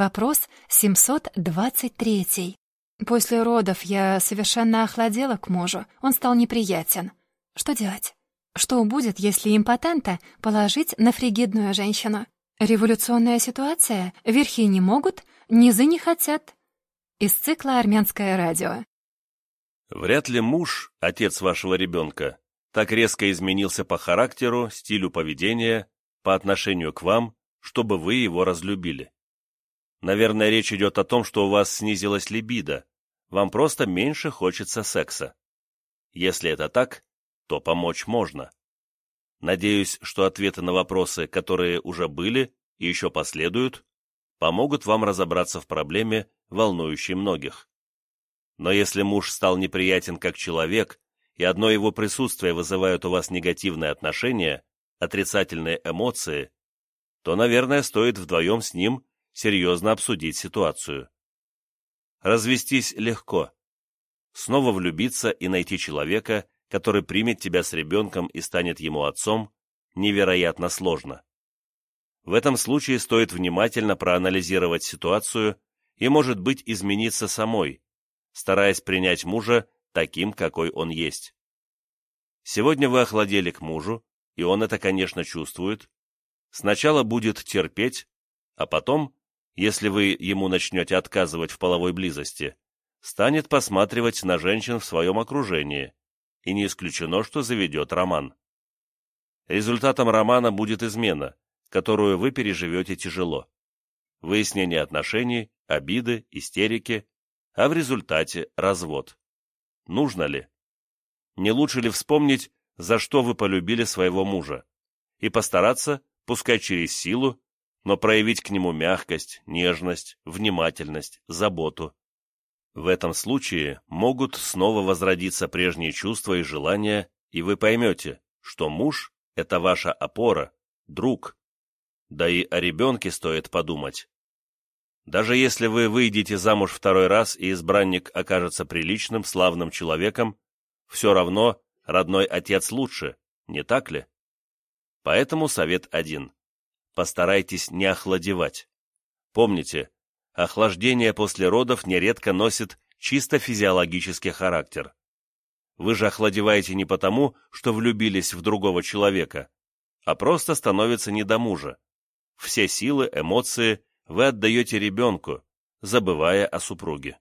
Вопрос 723. После родов я совершенно охладела к мужу, он стал неприятен. Что делать? Что будет, если импотента положить на фригидную женщину? Революционная ситуация? Верхи не могут, низы не хотят. Из цикла «Армянское радио». Вряд ли муж, отец вашего ребенка, так резко изменился по характеру, стилю поведения, по отношению к вам, чтобы вы его разлюбили. Наверное, речь идет о том, что у вас снизилась либидо, вам просто меньше хочется секса. Если это так, то помочь можно. Надеюсь, что ответы на вопросы, которые уже были и еще последуют, помогут вам разобраться в проблеме, волнующей многих. Но если муж стал неприятен как человек, и одно его присутствие вызывает у вас негативные отношения, отрицательные эмоции, то, наверное, стоит вдвоем с ним серьезно обсудить ситуацию. Развестись легко. Снова влюбиться и найти человека, который примет тебя с ребенком и станет ему отцом, невероятно сложно. В этом случае стоит внимательно проанализировать ситуацию и, может быть, измениться самой, стараясь принять мужа таким, какой он есть. Сегодня вы охладели к мужу, и он это, конечно, чувствует. Сначала будет терпеть, а потом, если вы ему начнете отказывать в половой близости, станет посматривать на женщин в своем окружении, и не исключено, что заведет роман. Результатом романа будет измена, которую вы переживете тяжело. Выяснение отношений, обиды, истерики, а в результате развод. Нужно ли? Не лучше ли вспомнить, за что вы полюбили своего мужа, и постараться, пускай через силу, но проявить к нему мягкость, нежность, внимательность, заботу, в этом случае могут снова возродиться прежние чувства и желания, и вы поймете, что муж – это ваша опора, друг. Да и о ребенке стоит подумать. Даже если вы выйдете замуж второй раз и избранник окажется приличным, славным человеком, все равно родной отец лучше, не так ли? Поэтому совет один. Постарайтесь не охладевать. Помните, охлаждение после родов нередко носит чисто физиологический характер. Вы же охладеваете не потому, что влюбились в другого человека, а просто становится не до мужа. Все силы, эмоции вы отдаете ребенку, забывая о супруге.